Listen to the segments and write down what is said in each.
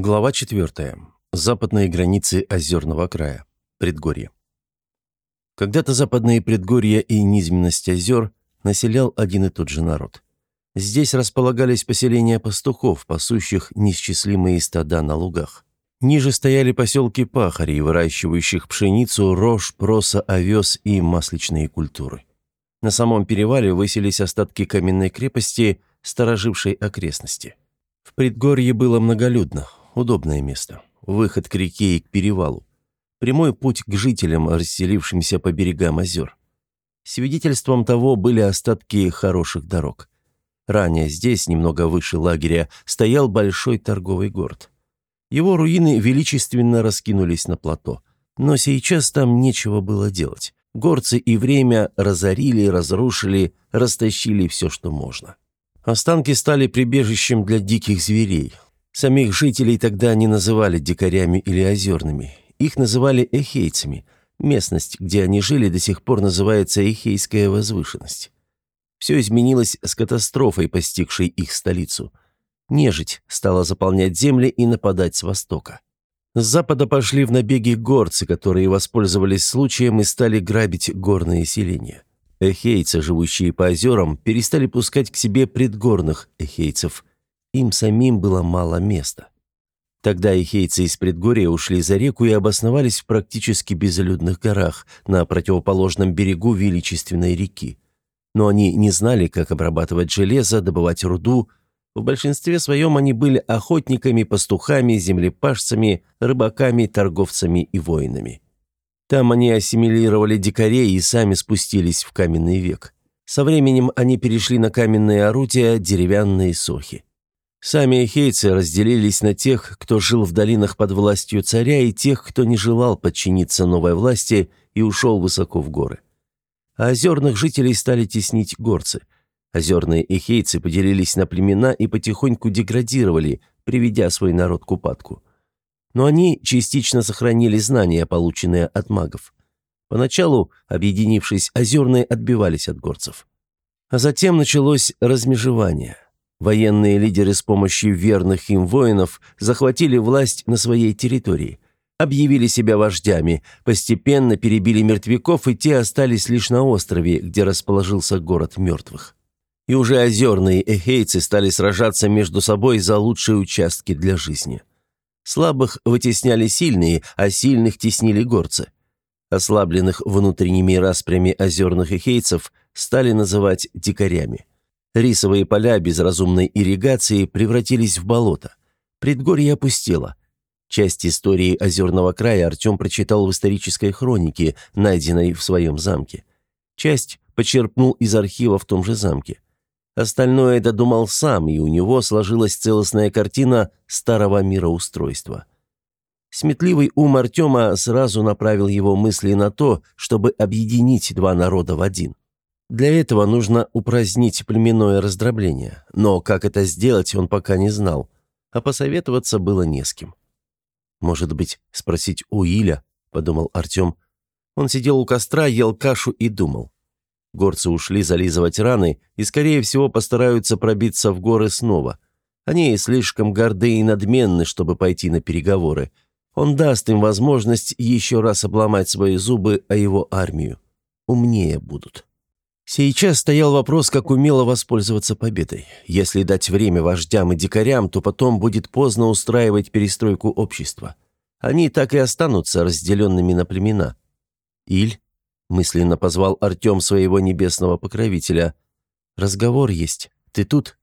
Глава 4. Западные границы озерного края. Предгорье. Когда-то западные предгорья и низменность озер населял один и тот же народ. Здесь располагались поселения пастухов, пасущих неисчислимые стада на лугах. Ниже стояли поселки пахарей, выращивающих пшеницу, рожь, проса, овес и масличные культуры. На самом перевале высились остатки каменной крепости, сторожившей окрестности. В предгорье было многолюдно, удобное место. Выход к реке и к перевалу. Прямой путь к жителям, расселившимся по берегам озер. Свидетельством того были остатки хороших дорог. Ранее здесь, немного выше лагеря, стоял большой торговый город. Его руины величественно раскинулись на плато. Но сейчас там нечего было делать. Горцы и время разорили, разрушили, растащили все, что можно. Останки стали прибежищем для диких зверей. Самих жителей тогда не называли дикарями или озерными. Их называли эхейцами. Местность, где они жили, до сих пор называется Эхейская возвышенность. Все изменилось с катастрофой, постигшей их столицу. Нежить стала заполнять земли и нападать с востока. С запада пошли в набеги горцы, которые воспользовались случаем и стали грабить горные селения. Эхейцы, живущие по озерам, перестали пускать к себе предгорных эхейцев. Им самим было мало места. Тогда эхейцы из предгорья ушли за реку и обосновались в практически безлюдных горах на противоположном берегу величественной реки. Но они не знали, как обрабатывать железо, добывать руду. В большинстве своем они были охотниками, пастухами, землепашцами, рыбаками, торговцами и воинами. Там они ассимилировали дикарей и сами спустились в каменный век. Со временем они перешли на каменные орудия, деревянные сохи. Сами эхейцы разделились на тех, кто жил в долинах под властью царя, и тех, кто не желал подчиниться новой власти и ушел высоко в горы. А озерных жителей стали теснить горцы. Озерные эхейцы поделились на племена и потихоньку деградировали, приведя свой народ к упадку но они частично сохранили знания, полученные от магов. Поначалу, объединившись, озерные отбивались от горцев. А затем началось размежевание. Военные лидеры с помощью верных им воинов захватили власть на своей территории, объявили себя вождями, постепенно перебили мертвяков, и те остались лишь на острове, где расположился город мертвых. И уже озерные эхейцы стали сражаться между собой за лучшие участки для жизни. Слабых вытесняли сильные, а сильных теснили горцы. Ослабленных внутренними распрями озерных эхейцев стали называть дикарями. Рисовые поля без разумной ирригации превратились в болото. Предгорье опустело. Часть истории озерного края Артем прочитал в исторической хронике, найденной в своем замке. Часть почерпнул из архива в том же замке. Остальное додумал сам, и у него сложилась целостная картина старого мироустройства. Сметливый ум Артема сразу направил его мысли на то, чтобы объединить два народа в один. Для этого нужно упразднить племенное раздробление, но как это сделать, он пока не знал, а посоветоваться было не с кем. «Может быть, спросить у Иля?» – подумал Артем. Он сидел у костра, ел кашу и думал. Горцы ушли зализывать раны и, скорее всего, постараются пробиться в горы снова. Они слишком горды и надменны, чтобы пойти на переговоры. Он даст им возможность еще раз обломать свои зубы о его армию. Умнее будут. Сейчас стоял вопрос, как умело воспользоваться победой. Если дать время вождям и дикарям, то потом будет поздно устраивать перестройку общества. Они так и останутся разделенными на племена. Иль Мысленно позвал Артем своего небесного покровителя. «Разговор есть. Ты тут?»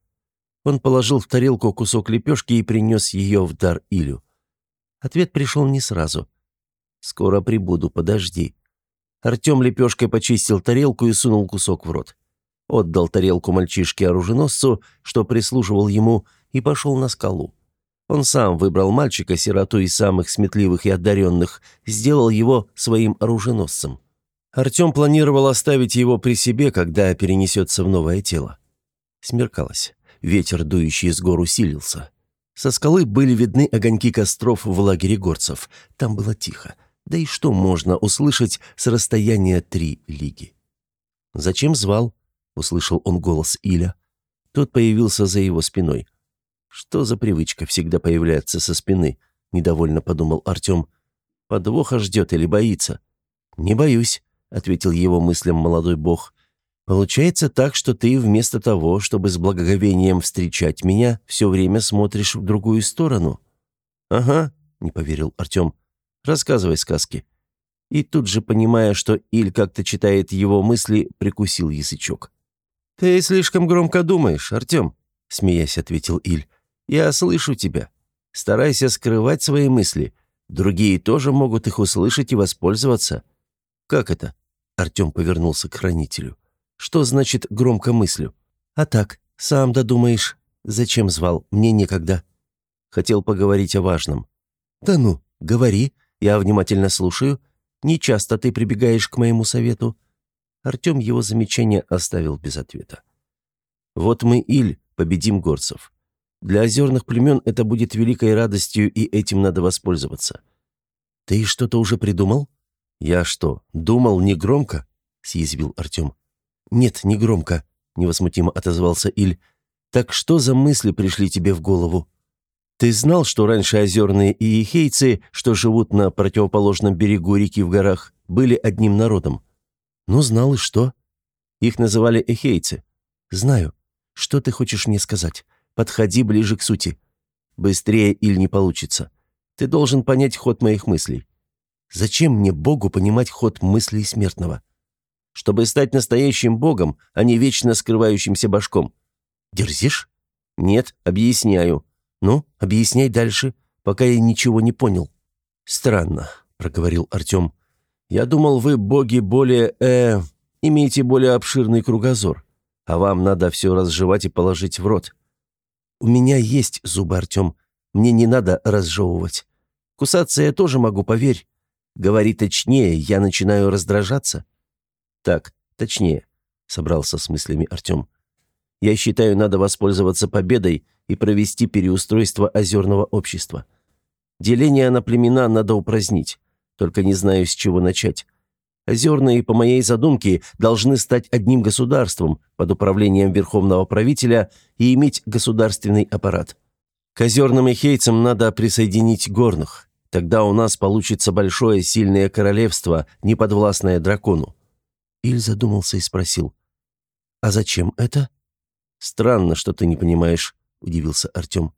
Он положил в тарелку кусок лепешки и принес ее в дар Илю. Ответ пришел не сразу. «Скоро прибуду, подожди». Артем лепешкой почистил тарелку и сунул кусок в рот. Отдал тарелку мальчишке-оруженосцу, что прислуживал ему, и пошел на скалу. Он сам выбрал мальчика, сироту из самых сметливых и одаренных, сделал его своим оруженосцем. Артем планировал оставить его при себе, когда перенесется в новое тело. Смеркалось. Ветер, дующий с гор, усилился. Со скалы были видны огоньки костров в лагере горцев. Там было тихо. Да и что можно услышать с расстояния три лиги? «Зачем звал?» — услышал он голос Иля. Тот появился за его спиной. Что за привычка всегда появляться со спины? Недовольно подумал Артем. Подвоха ждет или боится? Не боюсь, ответил его мыслям молодой бог. Получается так, что ты вместо того, чтобы с благоговением встречать меня, все время смотришь в другую сторону. Ага, не поверил Артем. Рассказывай сказки. И тут же, понимая, что Иль как-то читает его мысли, прикусил язычок. «Ты слишком громко думаешь, Артем», — смеясь ответил Иль. «Я слышу тебя. Старайся скрывать свои мысли. Другие тоже могут их услышать и воспользоваться». «Как это?» — Артем повернулся к хранителю. «Что значит громко мыслю?» «А так, сам додумаешь. Зачем звал? Мне некогда». Хотел поговорить о важном. «Да ну, говори, я внимательно слушаю. Не часто ты прибегаешь к моему совету». Артем его замечание оставил без ответа. «Вот мы, Иль, победим горцев. Для озерных племен это будет великой радостью, и этим надо воспользоваться». «Ты что-то уже придумал?» «Я что, думал не громко?» — съязвил Артем. «Нет, не громко», — невозмутимо отозвался Иль. «Так что за мысли пришли тебе в голову?» Ты знал, что раньше озерные иехейцы, что живут на противоположном берегу реки в горах, были одним народом? Ну, знал и что? Их называли эхейцы. Знаю. Что ты хочешь мне сказать? Подходи ближе к сути. Быстрее или не получится. Ты должен понять ход моих мыслей. Зачем мне Богу понимать ход мыслей смертного? Чтобы стать настоящим Богом, а не вечно скрывающимся башком. Дерзишь? Нет, объясняю. «Ну, объясняй дальше, пока я ничего не понял». «Странно», — проговорил Артем. «Я думал, вы, боги, более... э... имеете более обширный кругозор, а вам надо все разжевать и положить в рот». «У меня есть зубы, Артем. Мне не надо разжевывать. Кусаться я тоже могу, поверь. Говори точнее, я начинаю раздражаться». «Так, точнее», — собрался с мыслями Артем. «Я считаю, надо воспользоваться победой и провести переустройство озерного общества. Деление на племена надо упразднить, только не знаю, с чего начать. Озерные, по моей задумке, должны стать одним государством под управлением верховного правителя и иметь государственный аппарат. К озерным эхейцам надо присоединить горных. Тогда у нас получится большое сильное королевство, неподвластное дракону. Иль задумался и спросил. «А зачем это?» «Странно, что ты не понимаешь. – удивился Артем.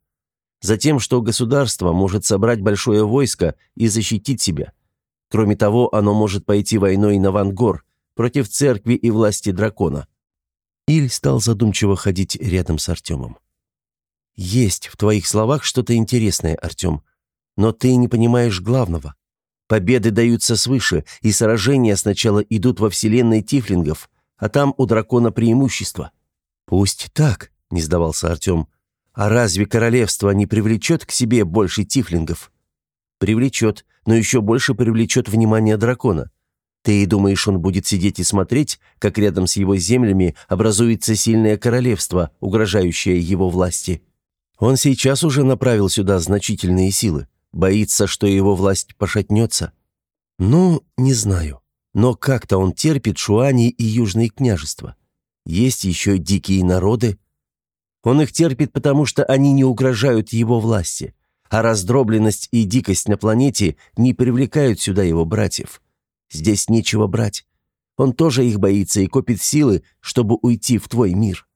«Затем, что государство может собрать большое войско и защитить себя. Кроме того, оно может пойти войной на Вангор против церкви и власти дракона». Иль стал задумчиво ходить рядом с Артемом. «Есть в твоих словах что-то интересное, Артем, но ты не понимаешь главного. Победы даются свыше, и сражения сначала идут во вселенной тифлингов, а там у дракона преимущество». «Пусть так», — не сдавался Артем, — а разве королевство не привлечет к себе больше тифлингов? Привлечет, но еще больше привлечет внимание дракона. Ты и думаешь, он будет сидеть и смотреть, как рядом с его землями образуется сильное королевство, угрожающее его власти? Он сейчас уже направил сюда значительные силы. Боится, что его власть пошатнется. Ну, не знаю. Но как-то он терпит Шуани и Южные княжества. Есть еще дикие народы, он их терпит, потому что они не угрожают его власти, а раздробленность и дикость на планете не привлекают сюда его братьев. Здесь нечего брать. Он тоже их боится и копит силы, чтобы уйти в твой мир.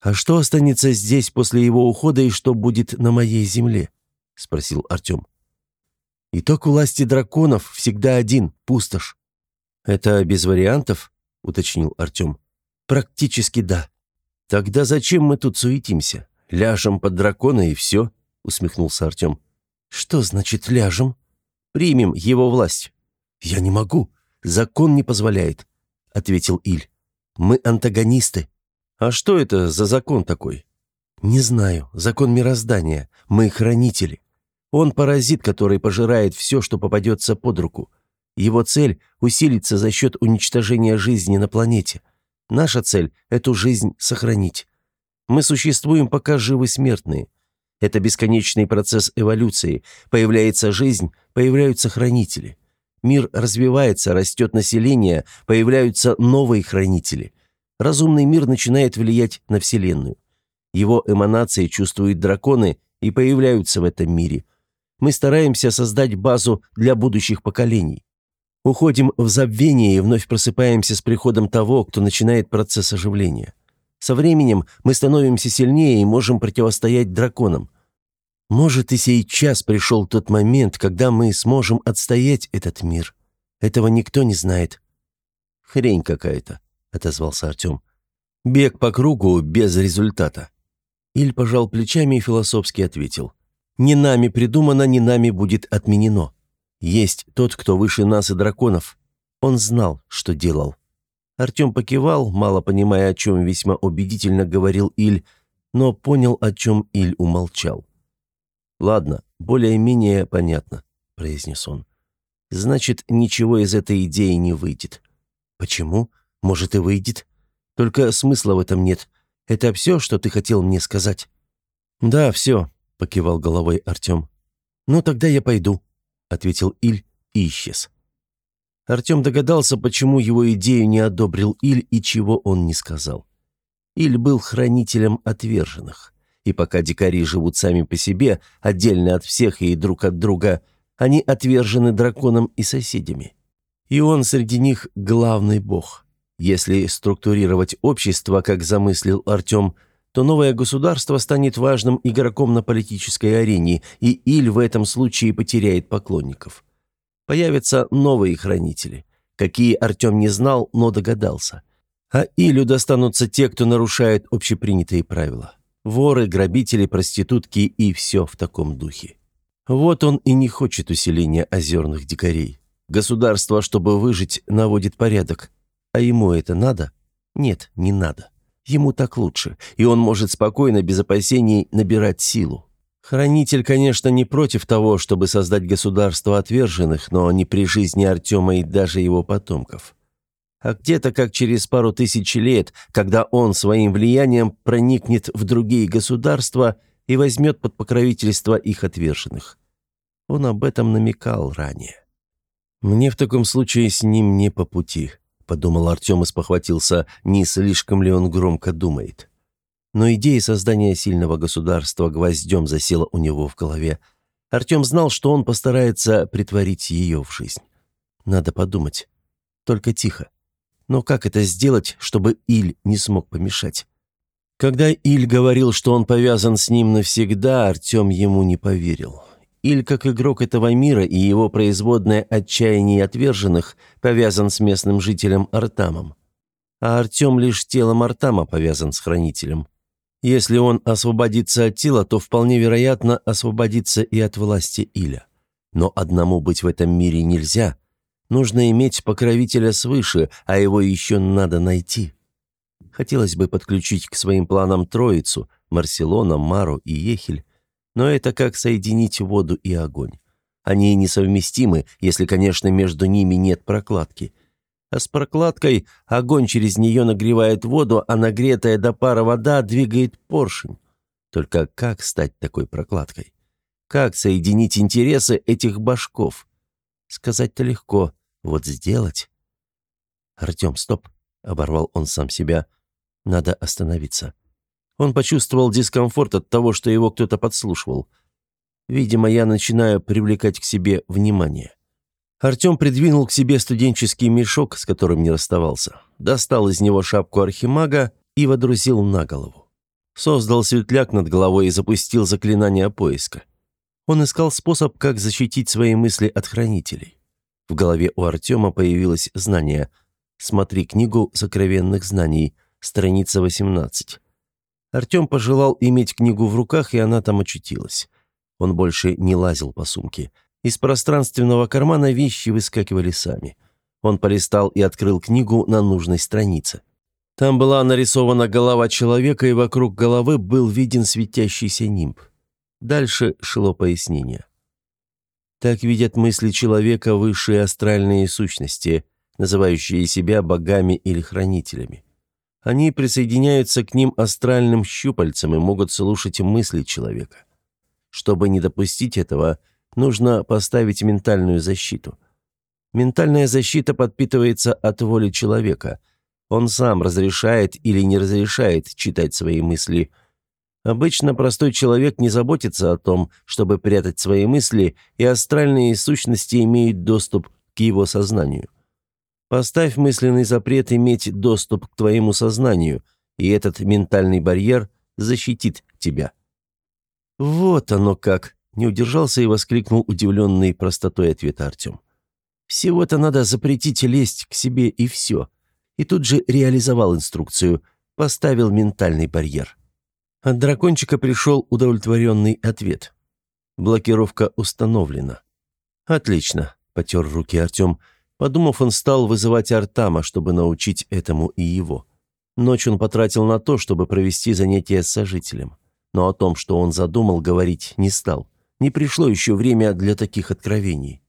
А что останется здесь после его ухода и что будет на моей земле?» — спросил Артем. «Итог власти драконов всегда один — пустошь». «Это без вариантов?» — уточнил Артем. «Практически да. «Тогда зачем мы тут суетимся? Ляжем под дракона и все», — усмехнулся Артем. «Что значит ляжем? Примем его власть». «Я не могу. Закон не позволяет», — ответил Иль. «Мы антагонисты». «А что это за закон такой?» «Не знаю. Закон мироздания. Мы хранители. Он паразит, который пожирает все, что попадется под руку. Его цель — усилиться за счет уничтожения жизни на планете. Наша цель — эту жизнь сохранить. Мы существуем, пока живы смертные. Это бесконечный процесс эволюции. Появляется жизнь, появляются хранители. Мир развивается, растет население, появляются новые хранители. Разумный мир начинает влиять на Вселенную. Его эманации чувствуют драконы и появляются в этом мире. Мы стараемся создать базу для будущих поколений. Уходим в забвение и вновь просыпаемся с приходом того, кто начинает процесс оживления. Со временем мы становимся сильнее и можем противостоять драконам. Может, и сейчас пришел тот момент, когда мы сможем отстоять этот мир. Этого никто не знает». «Хрень какая-то», — отозвался Артем. «Бег по кругу без результата». Иль пожал плечами и философски ответил. «Не нами придумано, не нами будет отменено. Есть тот, кто выше нас и драконов. Он знал, что делал». Артем покивал, мало понимая, о чем весьма убедительно говорил Иль, но понял, о чем Иль умолчал. «Ладно, более-менее понятно», — произнес он. «Значит, ничего из этой идеи не выйдет». «Почему? Может, и выйдет. Только смысла в этом нет. Это все, что ты хотел мне сказать?» «Да, все», — покивал головой Артем. «Ну, тогда я пойду», — ответил Иль и исчез. Артем догадался, почему его идею не одобрил Иль и чего он не сказал. Иль был хранителем отверженных. И пока дикари живут сами по себе, отдельно от всех и друг от друга, они отвержены драконом и соседями. И он среди них главный бог. Если структурировать общество, как замыслил Артем, то новое государство станет важным игроком на политической арене, и Иль в этом случае потеряет поклонников. Появятся новые хранители, какие Артем не знал, но догадался. А Илю достанутся те, кто нарушает общепринятые правила. Воры, грабители, проститутки и все в таком духе. Вот он и не хочет усиления озерных дикарей. Государство, чтобы выжить, наводит порядок. А ему это надо? Нет, не надо. Ему так лучше, и он может спокойно, без опасений, набирать силу. Хранитель, конечно, не против того, чтобы создать государство отверженных, но не при жизни Артема и даже его потомков а где-то как через пару тысяч лет, когда он своим влиянием проникнет в другие государства и возьмет под покровительство их отверженных. Он об этом намекал ранее. «Мне в таком случае с ним не по пути», — подумал Артем и спохватился, не слишком ли он громко думает. Но идея создания сильного государства гвоздем засела у него в голове. Артем знал, что он постарается притворить ее в жизнь. Надо подумать. Только тихо. Но как это сделать, чтобы Иль не смог помешать? Когда Иль говорил, что он повязан с ним навсегда, Артем ему не поверил. Иль, как игрок этого мира и его производное отчаяние отверженных, повязан с местным жителем Артамом. А Артем лишь телом Артама повязан с хранителем. Если он освободится от тела, то вполне вероятно освободится и от власти Иля. Но одному быть в этом мире нельзя – Нужно иметь покровителя свыше, а его еще надо найти. Хотелось бы подключить к своим планам Троицу, Марселона, Мару и Ехель, но это как соединить воду и огонь. Они несовместимы, если, конечно, между ними нет прокладки. А с прокладкой огонь через нее нагревает воду, а нагретая до пара вода двигает поршень. Только как стать такой прокладкой? Как соединить интересы этих башков? Сказать-то легко, вот сделать... «Артем, стоп!» — оборвал он сам себя. «Надо остановиться». Он почувствовал дискомфорт от того, что его кто-то подслушивал. Видимо, я начинаю привлекать к себе внимание. Артем придвинул к себе студенческий мешок, с которым не расставался, достал из него шапку архимага и водрузил на голову. Создал светляк над головой и запустил заклинание поиска. Он искал способ, как защитить свои мысли от хранителей. В голове у Артема появилось знание. «Смотри книгу сокровенных знаний», страница 18. Артем пожелал иметь книгу в руках, и она там очутилась. Он больше не лазил по сумке. Из пространственного кармана вещи выскакивали сами. Он полистал и открыл книгу на нужной странице. Там была нарисована голова человека, и вокруг головы был виден светящийся нимб. Дальше шло пояснение. Так видят мысли человека высшие астральные сущности, называющие себя богами или хранителями. Они присоединяются к ним астральным щупальцам и могут слушать мысли человека. Чтобы не допустить этого, нужно поставить ментальную защиту. Ментальная защита подпитывается от воли человека. Он сам разрешает или не разрешает читать свои мысли. Обычно простой человек не заботится о том, чтобы прятать свои мысли, и астральные сущности имеют доступ к его сознанию. Поставь мысленный запрет иметь доступ к твоему сознанию, и этот ментальный барьер защитит тебя. «Вот оно как!» – не удержался и воскликнул удивленный простотой ответа Артем. «Всего-то надо запретить лезть к себе и все». И тут же реализовал инструкцию, поставил ментальный барьер. От дракончика пришел удовлетворенный ответ. Блокировка установлена. «Отлично», — потер руки Артем. Подумав, он стал вызывать Артама, чтобы научить этому и его. Ночь он потратил на то, чтобы провести занятия с сожителем. Но о том, что он задумал, говорить не стал. Не пришло еще время для таких откровений.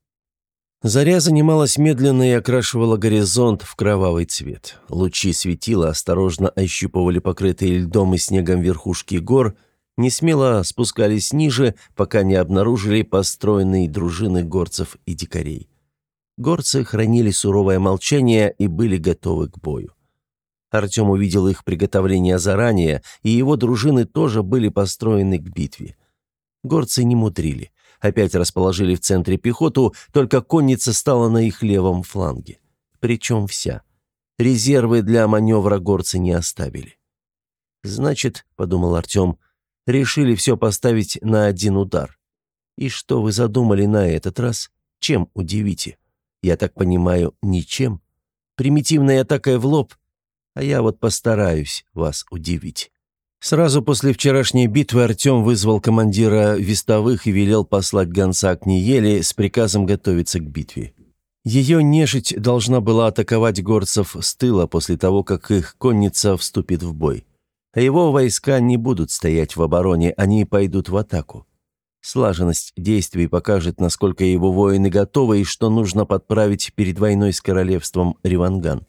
Заря занималась медленно и окрашивала горизонт в кровавый цвет. Лучи светила осторожно ощупывали покрытые льдом и снегом верхушки гор, не смело спускались ниже, пока не обнаружили построенные дружины горцев и дикарей. Горцы хранили суровое молчание и были готовы к бою. Артем увидел их приготовление заранее, и его дружины тоже были построены к битве. Горцы не мудрили опять расположили в центре пехоту, только конница стала на их левом фланге. Причем вся. Резервы для маневра горцы не оставили. «Значит, — подумал Артем, — решили все поставить на один удар. И что вы задумали на этот раз? Чем удивите? Я так понимаю, ничем. Примитивной атакой в лоб, а я вот постараюсь вас удивить». Сразу после вчерашней битвы Артем вызвал командира вестовых и велел послать гонца к Ниеле с приказом готовиться к битве. Ее нежить должна была атаковать горцев с тыла после того, как их конница вступит в бой. А его войска не будут стоять в обороне, они пойдут в атаку. Слаженность действий покажет, насколько его воины готовы и что нужно подправить перед войной с королевством Риванган.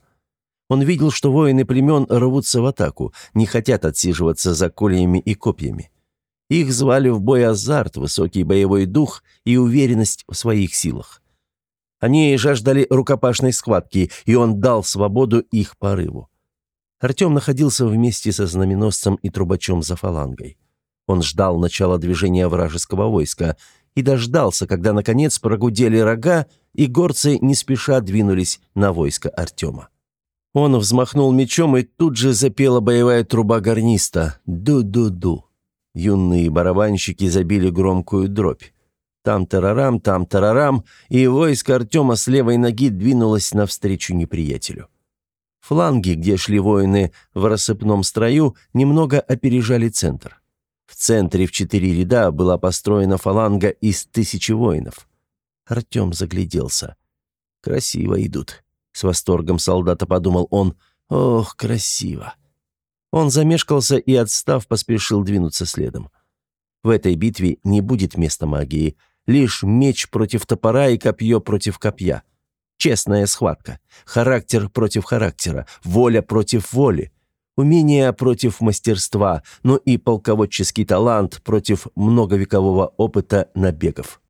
Он видел, что воины племен рвутся в атаку, не хотят отсиживаться за кольями и копьями. Их звали в бой азарт, высокий боевой дух и уверенность в своих силах. Они жаждали рукопашной схватки, и он дал свободу их порыву. Артем находился вместе со знаменосцем и трубачом за фалангой. Он ждал начала движения вражеского войска и дождался, когда, наконец, прогудели рога, и горцы не спеша двинулись на войско Артема. Он взмахнул мечом, и тут же запела боевая труба гарниста «Ду-ду-ду». Юные барабанщики забили громкую дробь. Там-тарарам, там-тарарам, и войско Артема с левой ноги двинулось навстречу неприятелю. Фланги, где шли воины в рассыпном строю, немного опережали центр. В центре в четыре ряда была построена фаланга из тысячи воинов. Артем загляделся. «Красиво идут. С восторгом солдата подумал он. «Ох, красиво!» Он замешкался и, отстав, поспешил двинуться следом. В этой битве не будет места магии. Лишь меч против топора и копье против копья. Честная схватка. Характер против характера. Воля против воли. Умение против мастерства, но и полководческий талант против многовекового опыта набегов.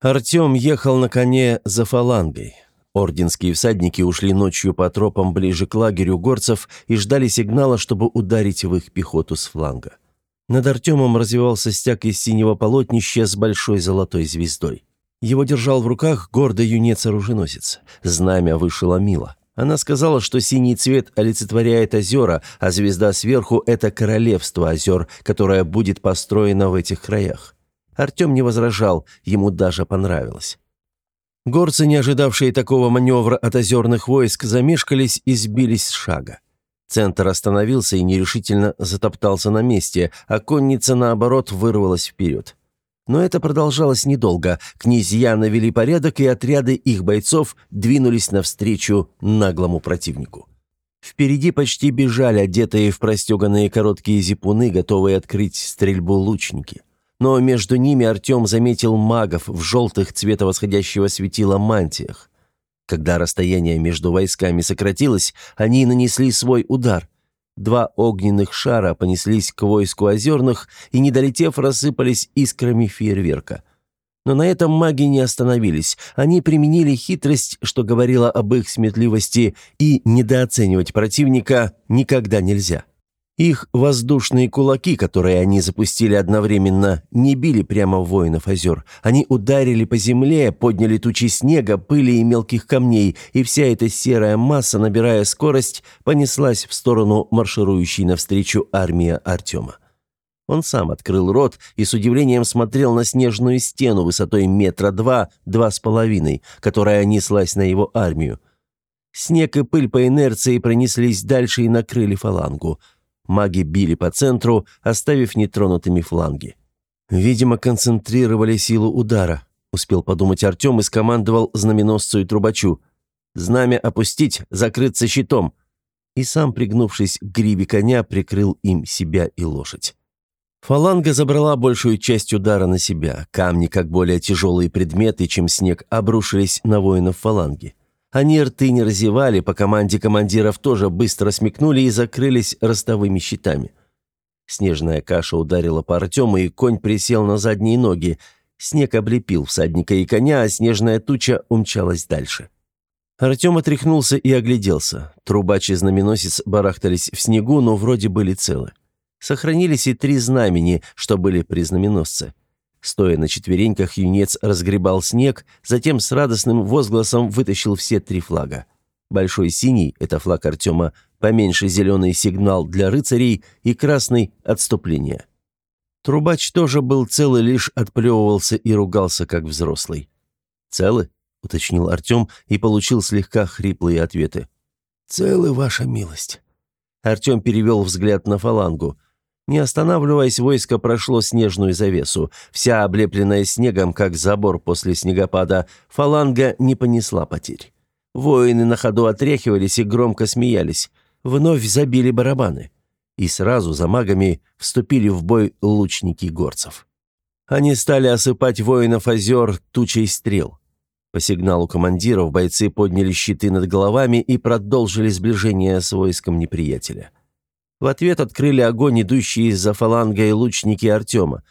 Артем ехал на коне за фалангой. Орденские всадники ушли ночью по тропам ближе к лагерю горцев и ждали сигнала, чтобы ударить в их пехоту с фланга. Над Артемом развивался стяг из синего полотнища с большой золотой звездой. Его держал в руках гордый юнец-оруженосец. Знамя вышило Мила. Она сказала, что синий цвет олицетворяет озера, а звезда сверху – это королевство озер, которое будет построено в этих краях. Артем не возражал, ему даже понравилось. Горцы, не ожидавшие такого маневра от озерных войск, замешкались и сбились с шага. Центр остановился и нерешительно затоптался на месте, а конница, наоборот, вырвалась вперед. Но это продолжалось недолго. Князья навели порядок, и отряды их бойцов двинулись навстречу наглому противнику. Впереди почти бежали одетые в простеганные короткие зипуны, готовые открыть стрельбу лучники но между ними Артем заметил магов в желтых цвета восходящего светила мантиях. Когда расстояние между войсками сократилось, они нанесли свой удар. Два огненных шара понеслись к войску озерных и, не долетев, рассыпались искрами фейерверка. Но на этом маги не остановились. Они применили хитрость, что говорило об их сметливости, и недооценивать противника никогда нельзя. Их воздушные кулаки, которые они запустили одновременно, не били прямо в воинов озер. Они ударили по земле, подняли тучи снега, пыли и мелких камней, и вся эта серая масса, набирая скорость, понеслась в сторону марширующей навстречу армии Артема. Он сам открыл рот и с удивлением смотрел на снежную стену высотой метра два, два с половиной, которая неслась на его армию. Снег и пыль по инерции пронеслись дальше и накрыли фалангу – Маги били по центру, оставив нетронутыми фланги. «Видимо, концентрировали силу удара», — успел подумать Артем и скомандовал знаменосцу и трубачу. «Знамя опустить, закрыться щитом!» И сам, пригнувшись к гриве коня, прикрыл им себя и лошадь. Фаланга забрала большую часть удара на себя. Камни, как более тяжелые предметы, чем снег, обрушились на воинов фаланги. Они рты не разевали, по команде командиров тоже быстро смекнули и закрылись ростовыми щитами. Снежная каша ударила по Артему, и конь присел на задние ноги. Снег облепил всадника и коня, а снежная туча умчалась дальше. Артем отряхнулся и огляделся. Трубач и знаменосец барахтались в снегу, но вроде были целы. Сохранились и три знамени, что были при знаменосце. Стоя на четвереньках, юнец разгребал снег, затем с радостным возгласом вытащил все три флага. Большой синий – это флаг Артема, поменьше зеленый сигнал для рыцарей и красный – отступление. Трубач тоже был целый, лишь отплевывался и ругался, как взрослый. «Целы?» – уточнил Артем и получил слегка хриплые ответы. «Целы, ваша милость». Артем перевел взгляд на фалангу – не останавливаясь, войско прошло снежную завесу. Вся облепленная снегом, как забор после снегопада, фаланга не понесла потерь. Воины на ходу отряхивались и громко смеялись. Вновь забили барабаны. И сразу за магами вступили в бой лучники горцев. Они стали осыпать воинов озер тучей стрел. По сигналу командиров бойцы подняли щиты над головами и продолжили сближение с войском неприятеля. В ответ открыли огонь идущие из-за фалангой лучники Артема.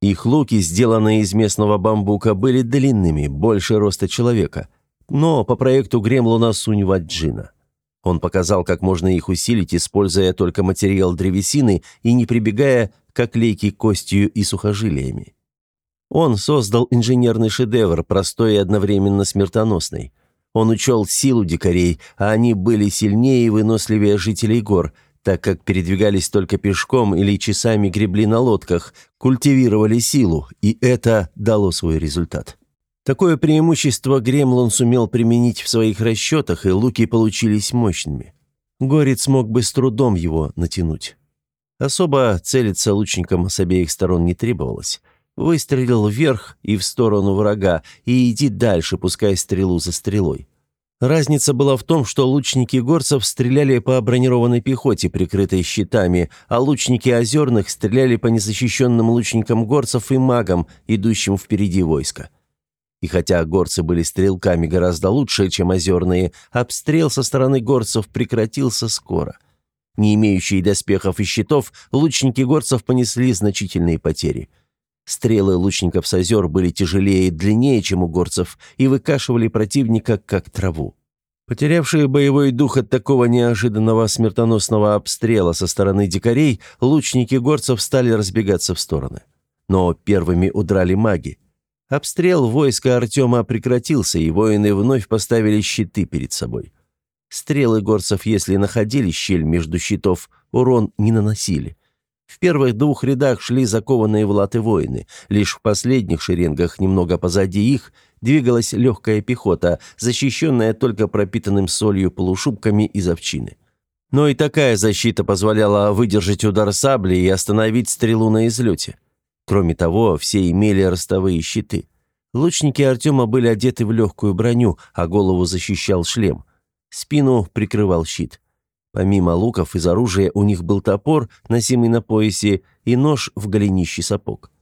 Их луки, сделанные из местного бамбука, были длинными, больше роста человека. Но по проекту Гремлуна Сунь-Ваджина. Он показал, как можно их усилить, используя только материал древесины и не прибегая к оклейке костью и сухожилиями. Он создал инженерный шедевр, простой и одновременно смертоносный. Он учел силу дикарей, а они были сильнее и выносливее жителей гор, так как передвигались только пешком или часами гребли на лодках, культивировали силу, и это дало свой результат. Такое преимущество Гремлон сумел применить в своих расчетах, и луки получились мощными. Горец мог бы с трудом его натянуть. Особо целиться лучникам с обеих сторон не требовалось. Выстрелил вверх и в сторону врага, и иди дальше, пускай стрелу за стрелой. Разница была в том, что лучники горцев стреляли по бронированной пехоте, прикрытой щитами, а лучники озерных стреляли по незащищенным лучникам горцев и магам, идущим впереди войска. И хотя горцы были стрелками гораздо лучше, чем озерные, обстрел со стороны горцев прекратился скоро. Не имеющие доспехов и щитов, лучники горцев понесли значительные потери – Стрелы лучников с озер были тяжелее и длиннее, чем у горцев, и выкашивали противника, как траву. Потерявшие боевой дух от такого неожиданного смертоносного обстрела со стороны дикарей, лучники горцев стали разбегаться в стороны. Но первыми удрали маги. Обстрел войска Артема прекратился, и воины вновь поставили щиты перед собой. Стрелы горцев, если находили щель между щитов, урон не наносили. В первых двух рядах шли закованные в латы воины. Лишь в последних шеренгах, немного позади их, двигалась легкая пехота, защищенная только пропитанным солью полушубками из овчины. Но и такая защита позволяла выдержать удар сабли и остановить стрелу на излете. Кроме того, все имели ростовые щиты. Лучники Артема были одеты в легкую броню, а голову защищал шлем. Спину прикрывал щит. Помимо луков из оружия у них был топор, носимый на поясе, и нож в голенище сапог.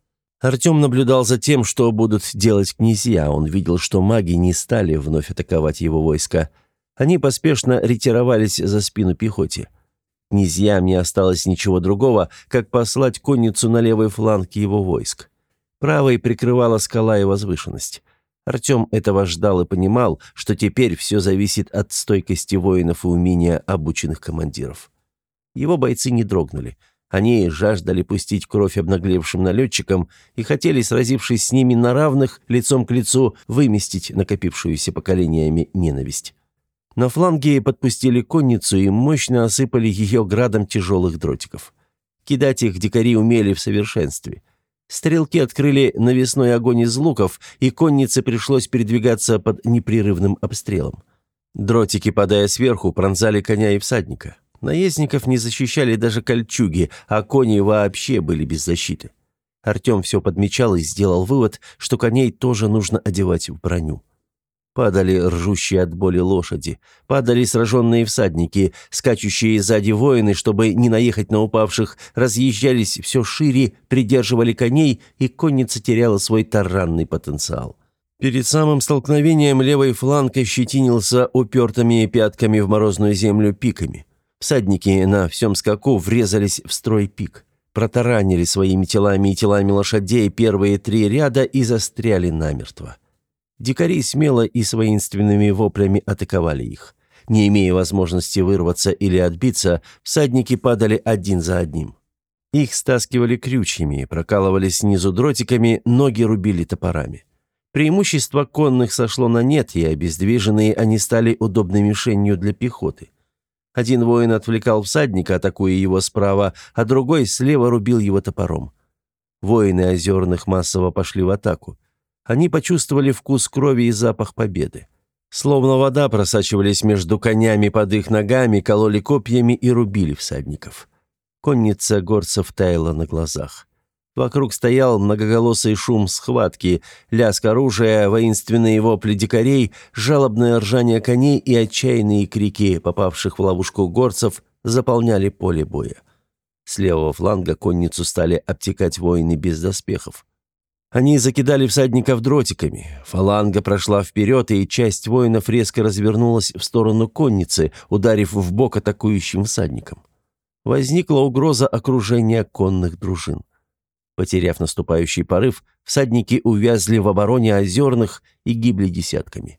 Артем наблюдал за тем, что будут делать князья. Он видел, что маги не стали вновь атаковать его войска. Они поспешно ретировались за спину пехоте. Князьям не осталось ничего другого, как послать конницу на левый фланг его войск. Правой прикрывала скала и возвышенность. Артем этого ждал и понимал, что теперь все зависит от стойкости воинов и умения обученных командиров. Его бойцы не дрогнули. Они жаждали пустить кровь обнаглевшим налетчикам и хотели, сразившись с ними на равных, лицом к лицу, выместить накопившуюся поколениями ненависть. На фланге подпустили конницу и мощно осыпали ее градом тяжелых дротиков. Кидать их дикари умели в совершенстве. Стрелки открыли навесной огонь из луков, и коннице пришлось передвигаться под непрерывным обстрелом. Дротики, падая сверху, пронзали коня и всадника. Наездников не защищали даже кольчуги, а кони вообще были без защиты. Артем все подмечал и сделал вывод, что коней тоже нужно одевать в броню. Падали ржущие от боли лошади, падали сраженные всадники, скачущие сзади воины, чтобы не наехать на упавших, разъезжались все шире, придерживали коней, и конница теряла свой таранный потенциал. Перед самым столкновением левый фланг ощетинился упертыми пятками в морозную землю пиками. Всадники на всем скаку врезались в строй пик, протаранили своими телами и телами лошадей первые три ряда и застряли намертво. Дикари смело и с воинственными воплями атаковали их. Не имея возможности вырваться или отбиться, всадники падали один за одним. Их стаскивали крючьями, прокалывали снизу дротиками, ноги рубили топорами. Преимущество конных сошло на нет, и обездвиженные они стали удобной мишенью для пехоты. Один воин отвлекал всадника, атакуя его справа, а другой слева рубил его топором. Воины озерных массово пошли в атаку. Они почувствовали вкус крови и запах победы. Словно вода просачивались между конями под их ногами, кололи копьями и рубили всадников. Конница горцев таяла на глазах. Вокруг стоял многоголосый шум схватки, лязг оружия, воинственные вопли дикарей, жалобное ржание коней и отчаянные крики попавших в ловушку горцев заполняли поле боя. С левого фланга конницу стали обтекать воины без доспехов. Они закидали всадников дротиками. Фаланга прошла вперед, и часть воинов резко развернулась в сторону конницы, ударив в бок атакующим всадникам. Возникла угроза окружения конных дружин. Потеряв наступающий порыв, всадники увязли в обороне озерных и гибли десятками.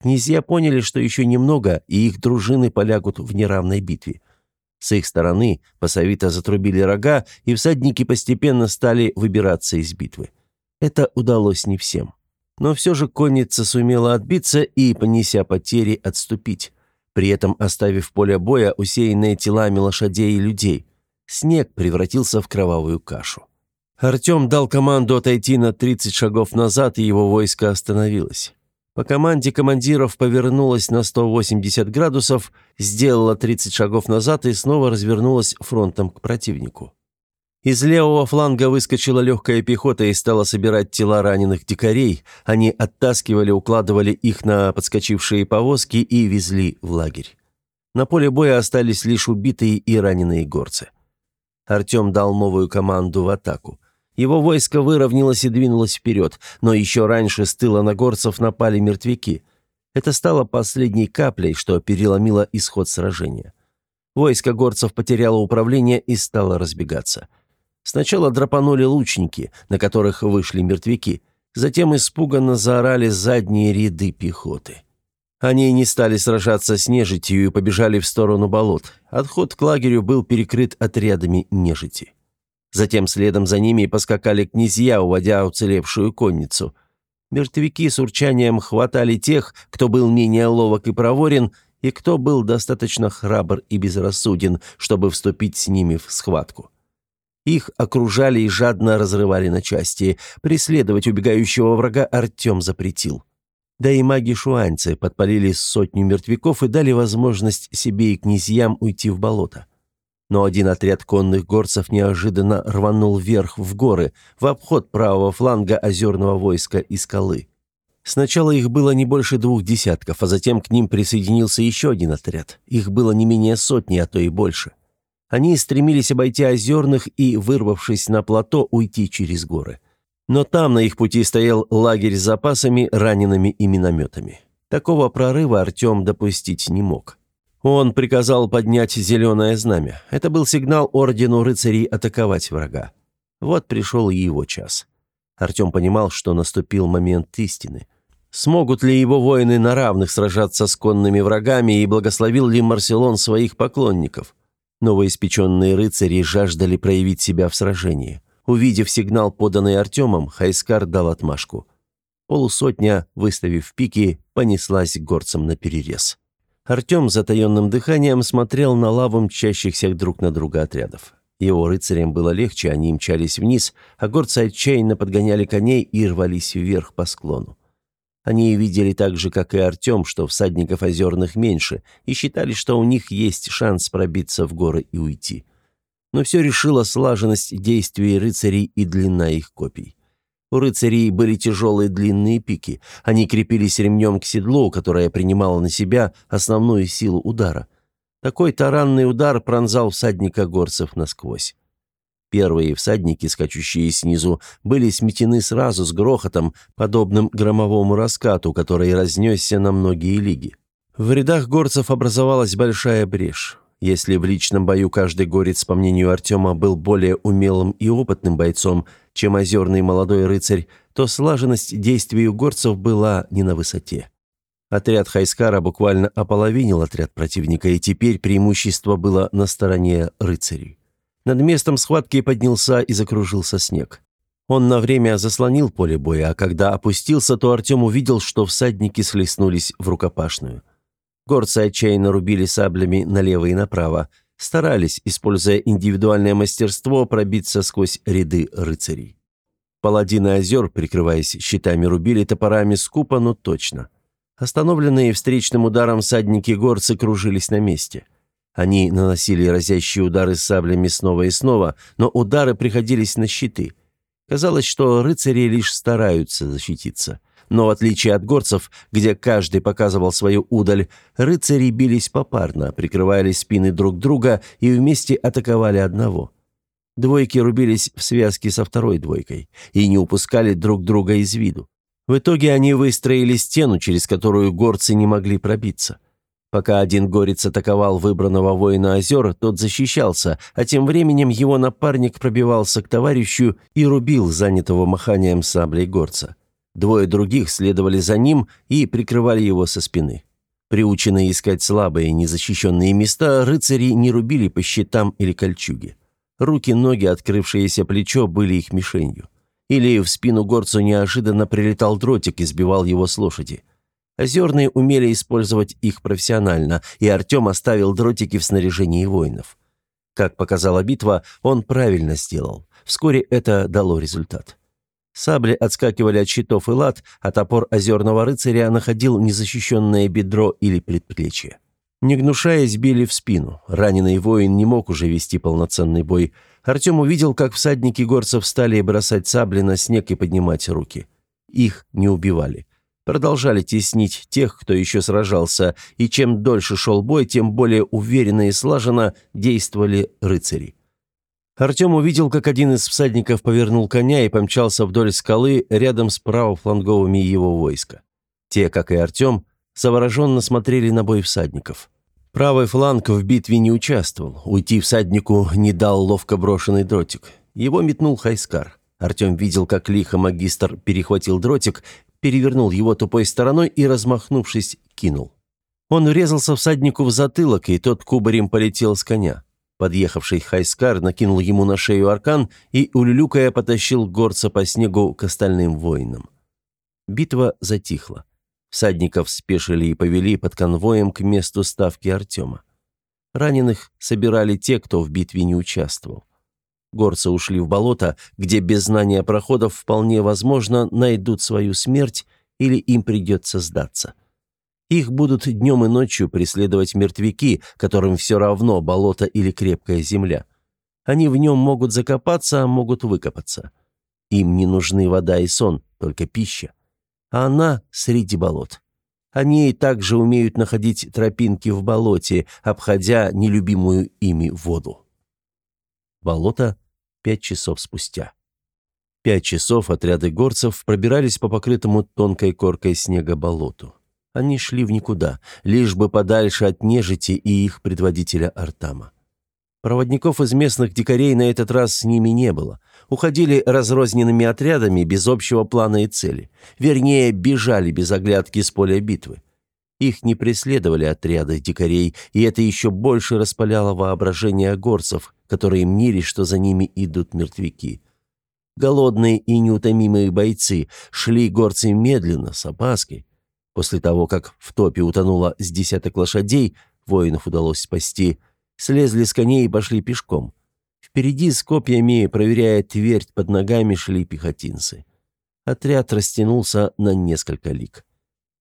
Князья поняли, что еще немного, и их дружины полягут в неравной битве. С их стороны посовито затрубили рога, и всадники постепенно стали выбираться из битвы. Это удалось не всем. Но все же конница сумела отбиться и, понеся потери, отступить, при этом оставив поле боя, усеянное телами лошадей и людей. Снег превратился в кровавую кашу. Артем дал команду отойти на 30 шагов назад, и его войско остановилось. По команде командиров повернулась на 180 градусов, сделала 30 шагов назад и снова развернулась фронтом к противнику. Из левого фланга выскочила легкая пехота и стала собирать тела раненых дикарей. Они оттаскивали, укладывали их на подскочившие повозки и везли в лагерь. На поле боя остались лишь убитые и раненые горцы. Артем дал новую команду в атаку. Его войско выровнялось и двинулось вперед, но еще раньше с тыла на горцев напали мертвяки. Это стало последней каплей, что переломило исход сражения. Войско горцев потеряло управление и стало разбегаться. Сначала драпанули лучники, на которых вышли мертвяки, затем испуганно заорали задние ряды пехоты. Они не стали сражаться с нежитью и побежали в сторону болот. Отход к лагерю был перекрыт отрядами нежити. Затем следом за ними поскакали князья, уводя уцелевшую конницу. Мертвяки с урчанием хватали тех, кто был менее ловок и проворен, и кто был достаточно храбр и безрассуден, чтобы вступить с ними в схватку. Их окружали и жадно разрывали на части. Преследовать убегающего врага Артем запретил. Да и маги-шуанцы подпалили сотню мертвяков и дали возможность себе и князьям уйти в болото. Но один отряд конных горцев неожиданно рванул вверх в горы, в обход правого фланга озерного войска и скалы. Сначала их было не больше двух десятков, а затем к ним присоединился еще один отряд. Их было не менее сотни, а то и больше. Они стремились обойти озерных и, вырвавшись на плато, уйти через горы. Но там на их пути стоял лагерь с запасами, ранеными и минометами. Такого прорыва Артем допустить не мог. Он приказал поднять зеленое знамя. Это был сигнал ордену рыцарей атаковать врага. Вот пришел и его час. Артем понимал, что наступил момент истины. Смогут ли его воины на равных сражаться с конными врагами и благословил ли Марселон своих поклонников? Новоиспеченные рыцари жаждали проявить себя в сражении. Увидев сигнал, поданный Артемом, Хайскар дал отмашку. Полусотня, выставив пики, понеслась горцам на перерез. Артем затаенным дыханием смотрел на лаву мчащихся друг на друга отрядов. Его рыцарям было легче, они мчались вниз, а горцы отчаянно подгоняли коней и рвались вверх по склону. Они видели так же, как и Артем, что всадников озерных меньше, и считали, что у них есть шанс пробиться в горы и уйти. Но все решила слаженность действий рыцарей и длина их копий. У рыцарей были тяжелые длинные пики. Они крепились ремнем к седлу, которое принимало на себя основную силу удара. Такой таранный удар пронзал всадника горцев насквозь. Первые всадники, скачущие снизу, были сметены сразу с грохотом, подобным громовому раскату, который разнесся на многие лиги. В рядах горцев образовалась большая брешь. Если в личном бою каждый горец, по мнению Артема, был более умелым и опытным бойцом, чем озерный молодой рыцарь, то слаженность действий у горцев была не на высоте. Отряд Хайскара буквально ополовинил отряд противника, и теперь преимущество было на стороне рыцарей. Над местом схватки поднялся и закружился снег. Он на время заслонил поле боя, а когда опустился, то Артем увидел, что всадники слеснулись в рукопашную. Горцы отчаянно рубили саблями налево и направо, старались, используя индивидуальное мастерство, пробиться сквозь ряды рыцарей. Паладины озер, прикрываясь щитами, рубили топорами скупо, но точно. Остановленные встречным ударом садники горцы кружились на месте – они наносили разящие удары саблями снова и снова, но удары приходились на щиты. Казалось, что рыцари лишь стараются защититься. Но в отличие от горцев, где каждый показывал свою удаль, рыцари бились попарно, прикрывали спины друг друга и вместе атаковали одного. Двойки рубились в связке со второй двойкой и не упускали друг друга из виду. В итоге они выстроили стену, через которую горцы не могли пробиться. Пока один горец атаковал выбранного воина озер, тот защищался, а тем временем его напарник пробивался к товарищу и рубил занятого маханием саблей горца. Двое других следовали за ним и прикрывали его со спины. Приученные искать слабые незащищенные места, рыцари не рубили по щитам или кольчуге. Руки, ноги, открывшееся плечо были их мишенью. Или в спину горцу неожиданно прилетал дротик и сбивал его с лошади. Озерные умели использовать их профессионально, и Артем оставил дротики в снаряжении воинов. Как показала битва, он правильно сделал. Вскоре это дало результат. Сабли отскакивали от щитов и лад, а топор озерного рыцаря находил незащищенное бедро или предплечье. Не гнушаясь, били в спину. Раненый воин не мог уже вести полноценный бой. Артем увидел, как всадники горцев стали бросать сабли на снег и поднимать руки. Их не убивали продолжали теснить тех, кто еще сражался, и чем дольше шел бой, тем более уверенно и слаженно действовали рыцари. Артем увидел, как один из всадников повернул коня и помчался вдоль скалы рядом с правофланговыми его войска. Те, как и Артем, завороженно смотрели на бой всадников. Правый фланг в битве не участвовал, уйти всаднику не дал ловко брошенный дротик. Его метнул Хайскар. Артем видел, как лихо магистр перехватил дротик перевернул его тупой стороной и, размахнувшись, кинул. Он врезался всаднику в затылок, и тот кубарем полетел с коня. Подъехавший Хайскар накинул ему на шею аркан и, улюлюкая, потащил горца по снегу к остальным воинам. Битва затихла. Всадников спешили и повели под конвоем к месту ставки Артема. Раненых собирали те, кто в битве не участвовал. Горцы ушли в болото, где без знания проходов вполне возможно найдут свою смерть или им придется сдаться. Их будут днем и ночью преследовать мертвяки, которым все равно болото или крепкая земля. Они в нем могут закопаться, а могут выкопаться. Им не нужны вода и сон, только пища. А она среди болот. Они и также умеют находить тропинки в болоте, обходя нелюбимую ими воду. Болото пять часов спустя. Пять часов отряды горцев пробирались по покрытому тонкой коркой снега болоту. Они шли в никуда, лишь бы подальше от нежити и их предводителя Артама. Проводников из местных дикарей на этот раз с ними не было. Уходили разрозненными отрядами без общего плана и цели. Вернее, бежали без оглядки с поля битвы. Их не преследовали отряды дикарей, и это еще больше распаляло воображение горцев, которые мнили, что за ними идут мертвяки. Голодные и неутомимые бойцы шли горцы медленно, с опаской. После того, как в топе утонуло с десяток лошадей, воинов удалось спасти, слезли с коней и пошли пешком. Впереди с копьями, проверяя твердь под ногами, шли пехотинцы. Отряд растянулся на несколько лик.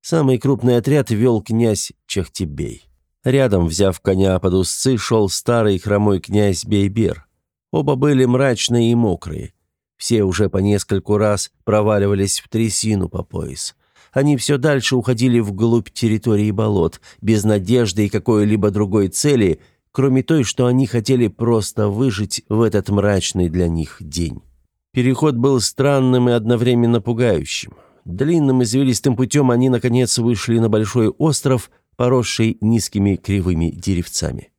Самый крупный отряд вел князь Чахтебей. Рядом, взяв коня под узцы, шел старый хромой князь Бейбер. Оба были мрачные и мокрые. Все уже по нескольку раз проваливались в трясину по пояс. Они все дальше уходили вглубь территории болот, без надежды и какой-либо другой цели, кроме той, что они хотели просто выжить в этот мрачный для них день. Переход был странным и одновременно пугающим. Длинным извилистым путем они, наконец, вышли на большой остров, поросший низкими кривыми деревцами.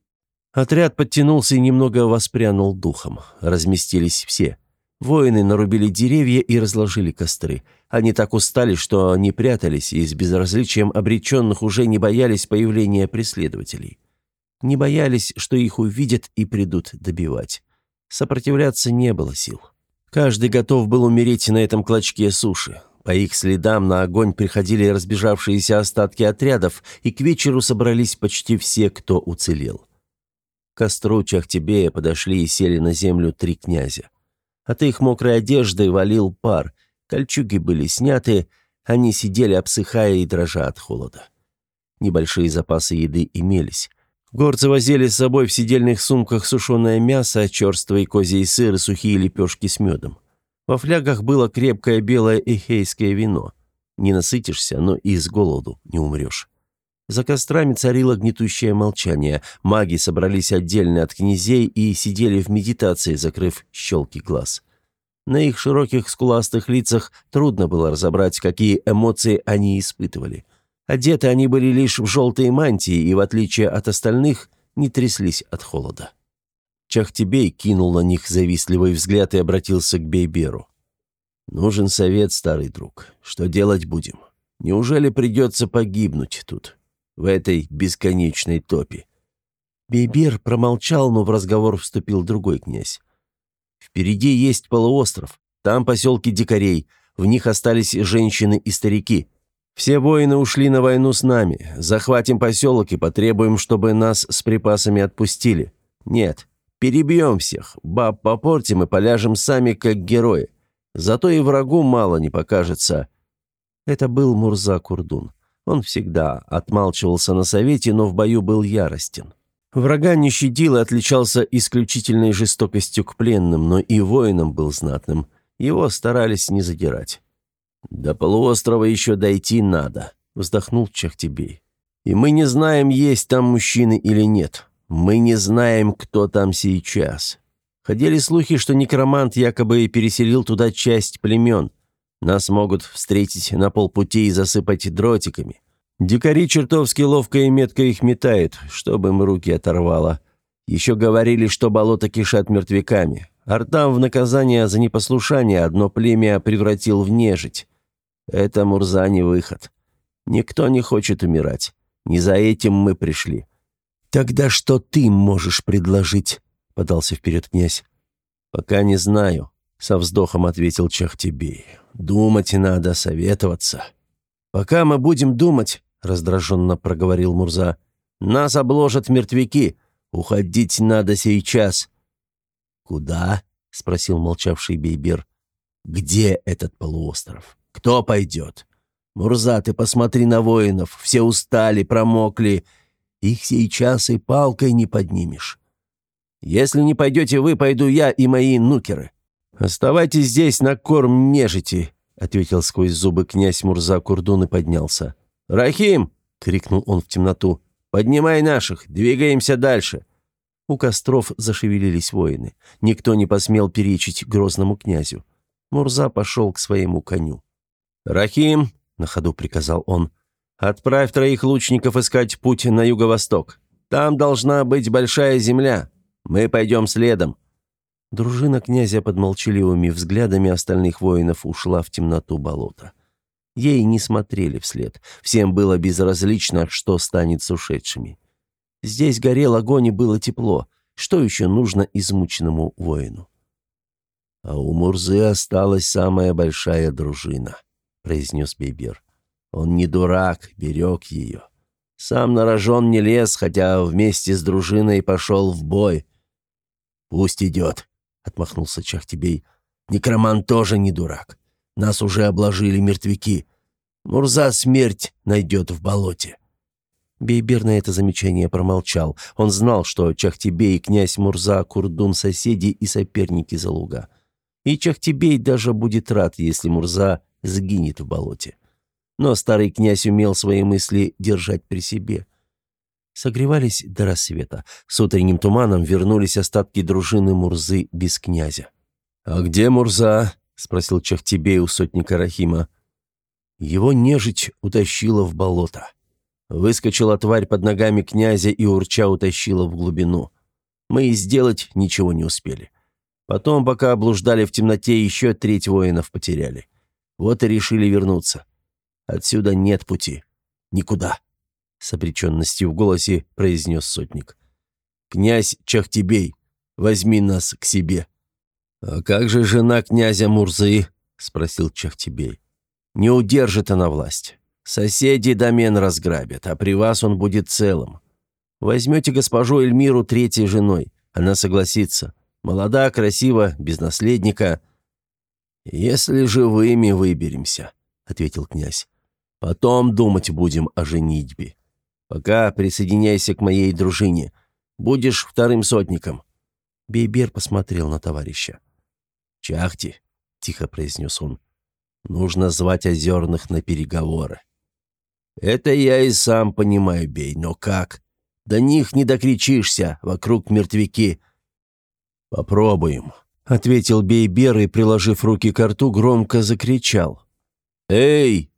Отряд подтянулся и немного воспрянул духом. Разместились все – Воины нарубили деревья и разложили костры. Они так устали, что не прятались и с безразличием обреченных уже не боялись появления преследователей. Не боялись, что их увидят и придут добивать. Сопротивляться не было сил. Каждый готов был умереть на этом клочке суши. По их следам на огонь приходили разбежавшиеся остатки отрядов, и к вечеру собрались почти все, кто уцелел. К костру Чахтебея подошли и сели на землю три князя. От их мокрой одежды валил пар, кольчуги были сняты, они сидели, обсыхая и дрожа от холода. Небольшие запасы еды имелись. Горцы возили с собой в сидельных сумках сушеное мясо, черствый козий сыр и сухие лепешки с медом. Во флягах было крепкое белое эхейское вино. Не насытишься, но и с голоду не умрешь. За кострами царило гнетущее молчание. Маги собрались отдельно от князей и сидели в медитации, закрыв щелки глаз. На их широких скуластых лицах трудно было разобрать, какие эмоции они испытывали. Одеты они были лишь в желтые мантии и, в отличие от остальных, не тряслись от холода. Чахтебей кинул на них завистливый взгляд и обратился к Бейберу. «Нужен совет, старый друг. Что делать будем? Неужели придется погибнуть тут?» в этой бесконечной топе. Бейбер промолчал, но в разговор вступил другой князь. «Впереди есть полуостров, там поселки дикарей, в них остались женщины и старики. Все воины ушли на войну с нами, захватим поселок и потребуем, чтобы нас с припасами отпустили. Нет, перебьем всех, баб попортим и поляжем сами, как герои. Зато и врагу мало не покажется». Это был Мурза Курдун. Он всегда отмалчивался на совете, но в бою был яростен. Врага не щадил и отличался исключительной жестокостью к пленным, но и воином был знатным. Его старались не задирать. «До полуострова еще дойти надо», — вздохнул Чахтебей. «И мы не знаем, есть там мужчины или нет. Мы не знаем, кто там сейчас. Ходили слухи, что некромант якобы переселил туда часть племен. Нас могут встретить на полпути и засыпать дротиками. Дикари чертовски ловко и метко их метают, чтобы им руки оторвало. Еще говорили, что болото кишат мертвяками. Артам в наказание за непослушание одно племя превратил в нежить. Это Мурза не выход. Никто не хочет умирать. Не за этим мы пришли. «Тогда что ты можешь предложить?» — подался вперед князь. «Пока не знаю», — со вздохом ответил Чахтебей. Думать надо, советоваться. Пока мы будем думать, раздраженно проговорил Мурза, нас обложат мертвяки. Уходить надо сейчас. Куда? спросил молчавший Бейбер. Где этот полуостров? Кто пойдет? Мурза, ты посмотри на воинов, все устали, промокли. Их сейчас и палкой не поднимешь. Если не пойдете вы, пойду я и мои нукеры. «Оставайтесь здесь на корм нежити», — ответил сквозь зубы князь Мурза Курдун и поднялся. «Рахим!» — крикнул он в темноту. «Поднимай наших, двигаемся дальше!» У костров зашевелились воины. Никто не посмел перечить грозному князю. Мурза пошел к своему коню. «Рахим!» — на ходу приказал он. «Отправь троих лучников искать путь на юго-восток. Там должна быть большая земля. Мы пойдем следом. Дружина князя под молчаливыми взглядами остальных воинов ушла в темноту болота. Ей не смотрели вслед. Всем было безразлично, что станет с ушедшими. Здесь горел огонь и было тепло. Что еще нужно измученному воину? «А у Мурзы осталась самая большая дружина», — произнес Бейбер. «Он не дурак, берег ее. Сам на рожон не лез, хотя вместе с дружиной пошел в бой». «Пусть идет», — отмахнулся Чахтебей. «Некроман тоже не дурак. Нас уже обложили мертвяки. Мурза смерть найдет в болоте». Бейбер на это замечание промолчал. Он знал, что Чахтебей князь Мурза, Курдун, соседи и соперники за луга. И Чахтебей даже будет рад, если Мурза сгинет в болоте. Но старый князь умел свои мысли держать при себе. Согревались до рассвета. С утренним туманом вернулись остатки дружины Мурзы без князя. «А где Мурза?» — спросил Чахтебей у сотника Рахима. Его нежить утащила в болото. Выскочила тварь под ногами князя и урча утащила в глубину. Мы и сделать ничего не успели. Потом, пока облуждали в темноте, еще треть воинов потеряли. Вот и решили вернуться. Отсюда нет пути. Никуда. С обреченностью в голосе произнес сотник. «Князь Чахтибей, возьми нас к себе». «А как же жена князя Мурзы?» — спросил Чахтибей. «Не удержит она власть. Соседи домен разграбят, а при вас он будет целым. Возьмете госпожу Эльмиру третьей женой, она согласится. Молода, красива, без наследника. Если живыми выберемся», — ответил князь. «Потом думать будем о женитьбе. Пока присоединяйся к моей дружине. Будешь вторым сотником». Бейбер посмотрел на товарища. «Чахти», — тихо произнес он, — «нужно звать озерных на переговоры». «Это я и сам понимаю, Бей, но как? До них не докричишься, вокруг мертвяки. «Попробуем», — ответил Бейбер и, приложив руки к рту, громко закричал. «Эй,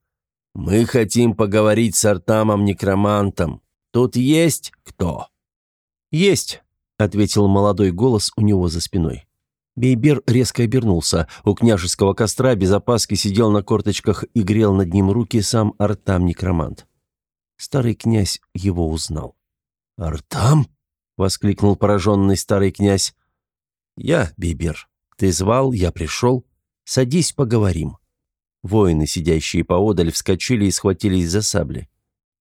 мы хотим поговорить с Артамом-некромантом. Тут есть кто?» «Есть», — ответил молодой голос у него за спиной. Бейбер резко обернулся. У княжеского костра без опаски сидел на корточках и грел над ним руки сам Артам-некромант. Старый князь его узнал. «Артам?» — воскликнул пораженный старый князь. «Я, Бибер. Ты звал, я пришел. Садись, поговорим». Воины, сидящие поодаль, вскочили и схватились за сабли.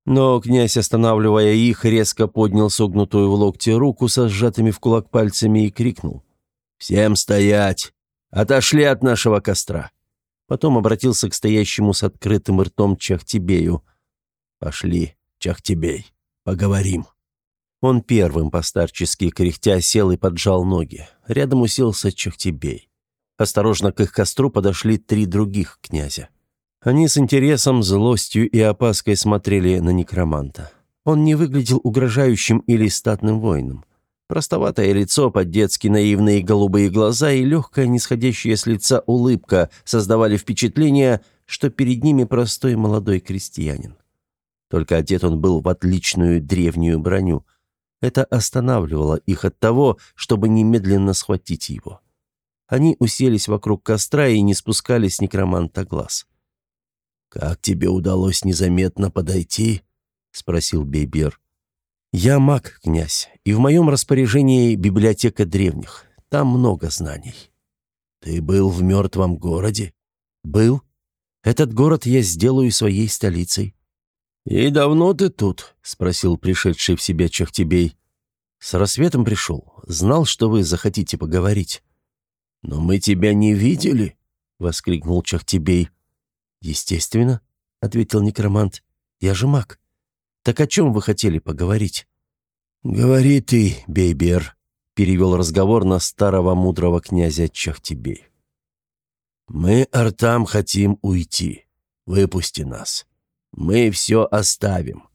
Но князь, останавливая их, резко поднял согнутую в локте руку со сжатыми в кулак пальцами и крикнул. «Всем стоять! Отошли от нашего костра!» Потом обратился к стоящему с открытым ртом Чахтибею. «Пошли, Чахтибей, поговорим». Он первым постарчески кряхтя сел и поджал ноги. Рядом уселся Чахтибей. Осторожно к их костру подошли три других князя. Они с интересом, злостью и опаской смотрели на некроманта. Он не выглядел угрожающим или статным воином. Простоватое лицо, по-детски наивные голубые глаза и легкая, нисходящая с лица улыбка создавали впечатление, что перед ними простой молодой крестьянин. Только одет он был в отличную древнюю броню – это останавливало их от того, чтобы немедленно схватить его. Они уселись вокруг костра и не спускали с некроманта глаз. «Как тебе удалось незаметно подойти?» — спросил Бейбер. «Я маг, князь, и в моем распоряжении библиотека древних. Там много знаний». «Ты был в мертвом городе?» «Был. Этот город я сделаю своей столицей. «И давно ты тут?» — спросил пришедший в себя Чахтебей. «С рассветом пришел. Знал, что вы захотите поговорить». «Но мы тебя не видели?» — воскликнул Чахтебей. «Естественно», — ответил некромант. «Я же маг. Так о чем вы хотели поговорить?» «Говори ты, Бейбер», — перевел разговор на старого мудрого князя Чахтебей. «Мы, Артам, хотим уйти. Выпусти нас. Мы все оставим.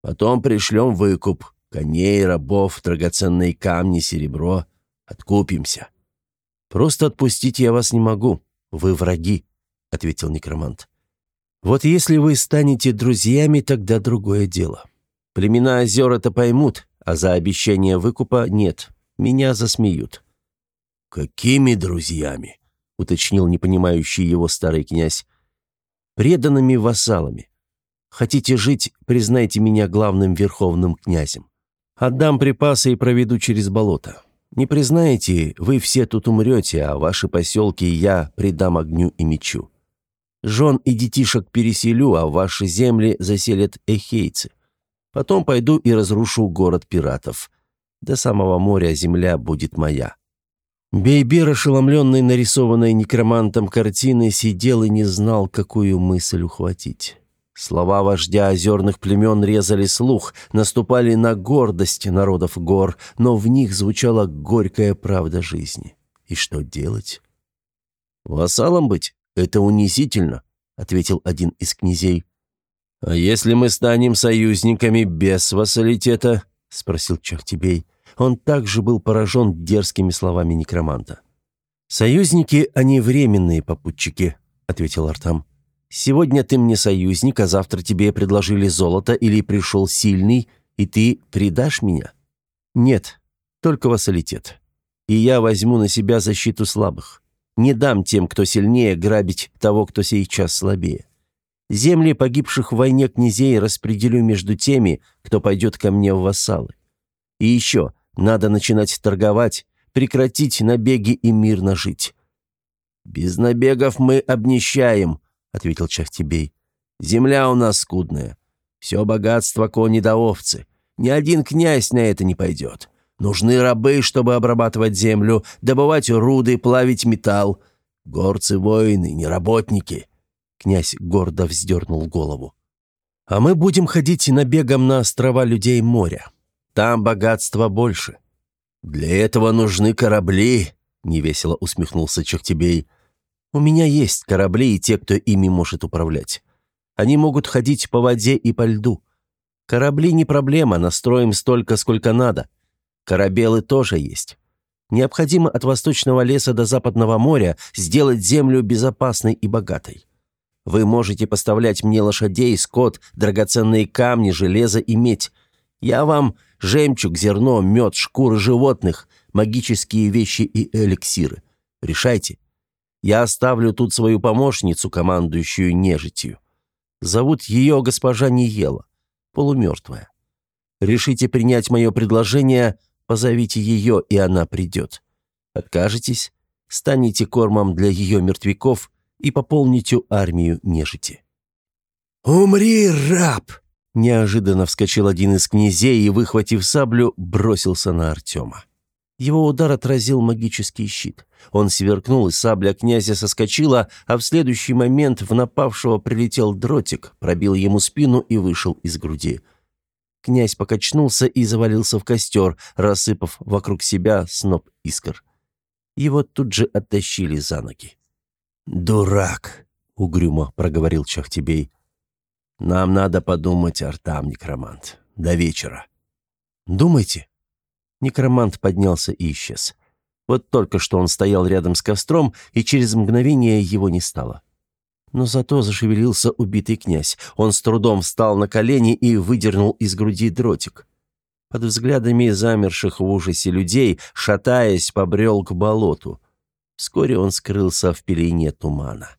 Потом пришлем выкуп. Коней, рабов, драгоценные камни, серебро. Откупимся. Просто отпустить я вас не могу. Вы враги, — ответил некромант. Вот если вы станете друзьями, тогда другое дело. Племена озер это поймут, а за обещание выкупа нет. Меня засмеют. «Какими друзьями?» — уточнил непонимающий его старый князь. преданными вассалами. Хотите жить, признайте меня главным верховным князем. Отдам припасы и проведу через болото. Не признаете, вы все тут умрете, а ваши поселки я придам огню и мечу. Жен и детишек переселю, а ваши земли заселят эхейцы. Потом пойду и разрушу город пиратов. До самого моря земля будет моя». Бейбер, ошеломленный нарисованной некромантом картиной, сидел и не знал, какую мысль ухватить. Слова вождя озерных племен резали слух, наступали на гордость народов гор, но в них звучала горькая правда жизни. И что делать? «Вассалом быть? Это унизительно», — ответил один из князей. «А если мы станем союзниками без вассалитета?» — спросил Чахтибей. Он также был поражен дерзкими словами некроманта. «Союзники, они временные попутчики», — ответил Артам. «Сегодня ты мне союзник, а завтра тебе предложили золото или пришел сильный, и ты предашь меня?» «Нет, только вассалитет. И я возьму на себя защиту слабых. Не дам тем, кто сильнее, грабить того, кто сейчас слабее. Земли погибших в войне князей распределю между теми, кто пойдет ко мне в вассалы. И еще, надо начинать торговать, прекратить набеги и мирно жить». «Без набегов мы обнищаем», — ответил Чахтибей. «Земля у нас скудная. Все богатство кони да овцы. Ни один князь на это не пойдет. Нужны рабы, чтобы обрабатывать землю, добывать руды, плавить металл. Горцы-воины, не работники». Князь гордо вздернул голову. «А мы будем ходить набегом на острова людей моря. Там богатства больше. Для этого нужны корабли, невесело усмехнулся Чахтебей. У меня есть корабли и те, кто ими может управлять. Они могут ходить по воде и по льду. Корабли не проблема, настроим столько, сколько надо. Корабелы тоже есть. Необходимо от восточного леса до западного моря сделать землю безопасной и богатой. Вы можете поставлять мне лошадей, скот, драгоценные камни, железо и медь. Я вам Жемчуг, зерно, мед, шкуры животных, магические вещи и эликсиры. Решайте. Я оставлю тут свою помощницу, командующую нежитью. Зовут ее госпожа Ниела, полумертвая. Решите принять мое предложение, позовите ее, и она придет. Откажетесь, станете кормом для ее мертвяков и пополните армию нежити». «Умри, раб!» Неожиданно вскочил один из князей и, выхватив саблю, бросился на Артема. Его удар отразил магический щит. Он сверкнул, и сабля князя соскочила, а в следующий момент в напавшего прилетел дротик, пробил ему спину и вышел из груди. Князь покачнулся и завалился в костер, рассыпав вокруг себя сноп искр. Его тут же оттащили за ноги. «Дурак!» — угрюмо проговорил Чахтебей. Нам надо подумать, Артам, некромант. До вечера. Думайте. Некромант поднялся и исчез. Вот только что он стоял рядом с костром, и через мгновение его не стало. Но зато зашевелился убитый князь. Он с трудом встал на колени и выдернул из груди дротик. Под взглядами замерших в ужасе людей, шатаясь, побрел к болоту. Вскоре он скрылся в пелене тумана.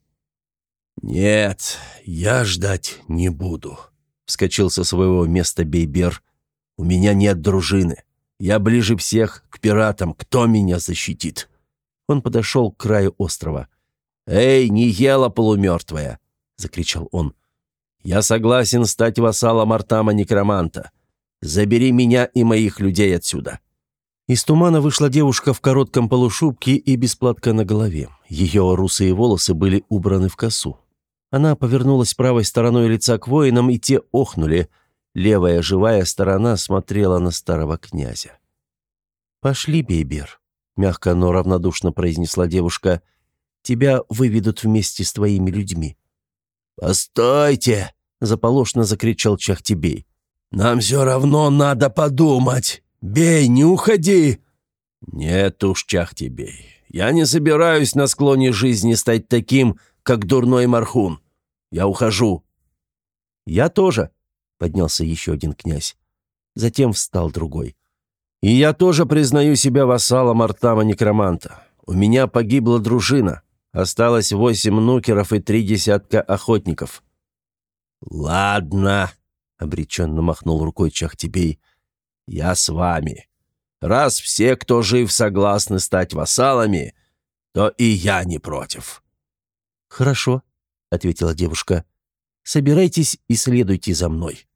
«Нет, я ждать не буду», — вскочил со своего места Бейбер. «У меня нет дружины. Я ближе всех к пиратам. Кто меня защитит?» Он подошел к краю острова. «Эй, не ела полумертвая!» — закричал он. «Я согласен стать вассалом Артама Некроманта. Забери меня и моих людей отсюда». Из тумана вышла девушка в коротком полушубке и без платка на голове. Ее русые волосы были убраны в косу. Она повернулась правой стороной лица к воинам, и те охнули. Левая живая сторона смотрела на старого князя. «Пошли, Бейбер», — мягко, но равнодушно произнесла девушка. «Тебя выведут вместе с твоими людьми». «Постойте!» — заполошно закричал Чахтибей. «Нам все равно надо подумать! Бей, не уходи!» «Нет уж, Чахтибей, я не собираюсь на склоне жизни стать таким, как дурной мархун. Я ухожу». «Я тоже», — поднялся еще один князь. Затем встал другой. «И я тоже признаю себя вассалом Артама Некроманта. У меня погибла дружина. Осталось восемь нукеров и три десятка охотников». «Ладно», — обреченно махнул рукой Чахтебей, — «я с вами. Раз все, кто жив, согласны стать вассалами, то и я не против». «Хорошо», — ответила девушка. «Собирайтесь и следуйте за мной».